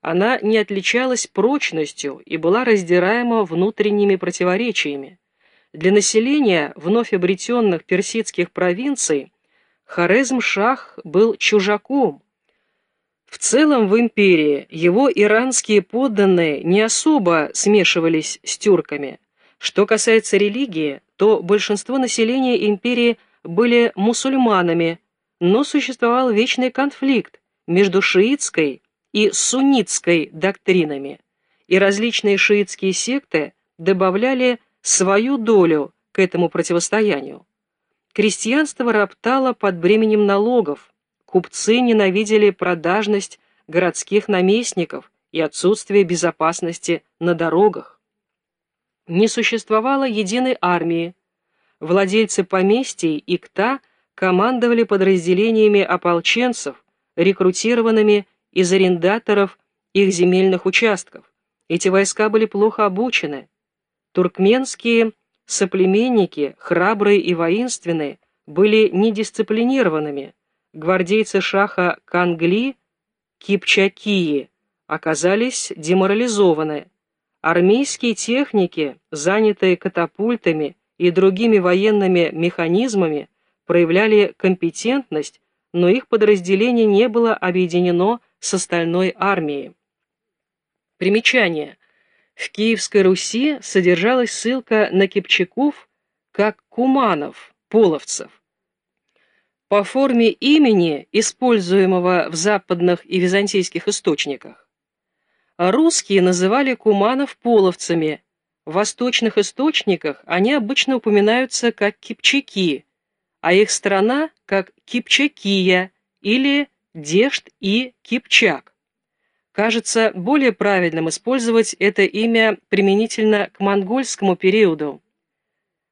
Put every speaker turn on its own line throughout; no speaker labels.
она не отличалась прочностью и была раздираема внутренними противоречиями. Для населения вновь обретенных персидских провинций Хорезм-Шах был чужаком. В целом в империи его иранские подданные не особо смешивались с тюрками. Что касается религии, то большинство населения империи были мусульманами, но существовал вечный конфликт между шиитской и суннитской доктринами, и различные шиитские секты добавляли свою долю к этому противостоянию. Крестьянство роптало под бременем налогов, купцы ненавидели продажность городских наместников и отсутствие безопасности на дорогах. Не существовало единой армии. Владельцы поместий и КТА командовали подразделениями ополченцев, рекрутированными из арендаторов их земельных участков. Эти войска были плохо обучены. Туркменские соплеменники, храбрые и воинственные, были недисциплинированными. Гвардейцы шаха Кангли, Кипчакии, оказались деморализованы. Армейские техники, занятые катапультами и другими военными механизмами, проявляли компетентность, но их подразделение не было объединено с остальной армией. Примечание. В Киевской Руси содержалась ссылка на кипчаков как куманов, половцев. По форме имени, используемого в западных и византийских источниках. Русские называли куманов половцами, в восточных источниках они обычно упоминаются как кипчаки, а их страна как Кипчакия или Дешт и Кипчак. Кажется более правильным использовать это имя применительно к монгольскому периоду.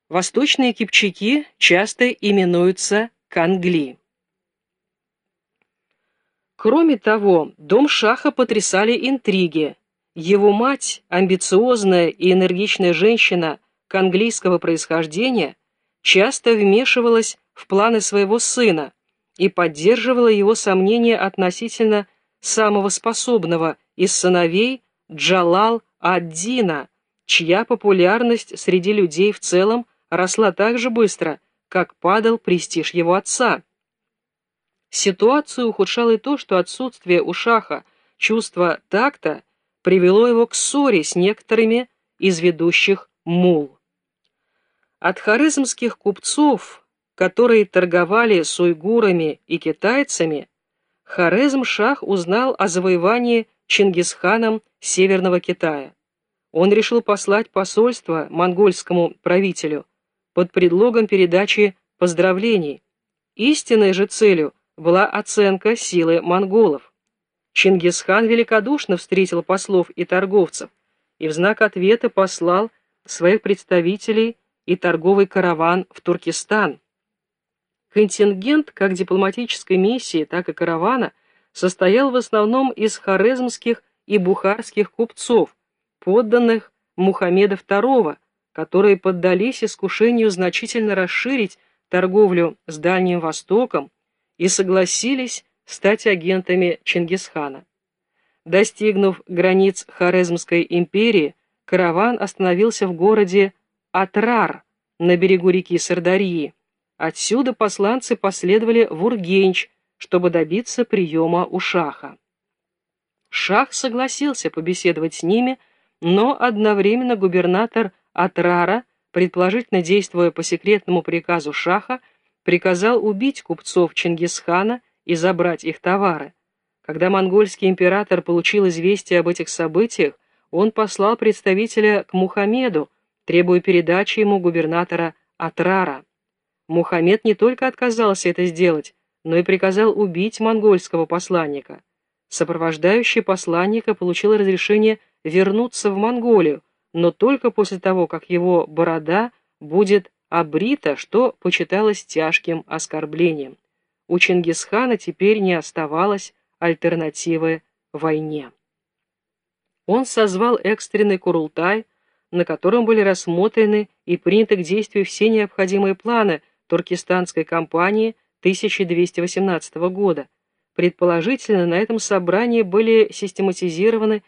Восточные кипчаки часто именуются Кангли. Кроме того, дом Шаха потрясали интриги. Его мать, амбициозная и энергичная женщина канглийского происхождения, часто вмешивалась в планы своего сына и поддерживала его сомнения относительно самого способного из сыновей Джалал ад-Дина, чья популярность среди людей в целом росла так же быстро, как падал престиж его отца. Ситуацию ухудшало и то, что отсутствие у Шаха чувства такта привело его к ссоре с некоторыми из ведущих мул. От харизмских купцов, которые торговали с уйгурами и китайцами, Хорезм-Шах узнал о завоевании Чингисханом Северного Китая. Он решил послать посольство монгольскому правителю под предлогом передачи поздравлений. Истинной же целью была оценка силы монголов. Чингисхан великодушно встретил послов и торговцев и в знак ответа послал своих представителей и торговый караван в Туркестан. Контингент как дипломатической миссии, так и каравана состоял в основном из хорезмских и бухарских купцов, подданных Мухаммеда II, которые поддались искушению значительно расширить торговлю с Дальним Востоком и согласились стать агентами Чингисхана. Достигнув границ Хорезмской империи, караван остановился в городе Атрар на берегу реки Сардарьи, Отсюда посланцы последовали в Ургенч, чтобы добиться приема у Шаха. Шах согласился побеседовать с ними, но одновременно губернатор Атрара, предположительно действуя по секретному приказу Шаха, приказал убить купцов Чингисхана и забрать их товары. Когда монгольский император получил известие об этих событиях, он послал представителя к Мухаммеду, требуя передачи ему губернатора Атрара. Мухаммед не только отказался это сделать, но и приказал убить монгольского посланника. Сопровождающий посланника получил разрешение вернуться в Монголию, но только после того, как его борода будет обрита, что почиталось тяжким оскорблением. У Чингисхана теперь не оставалось альтернативы войне. Он созвал экстренный курултай, на котором были рассмотрены и приняты к действию все необходимые планы – туркестанской кампании 1218 года, Предположительно, на этом собрании были систематизированы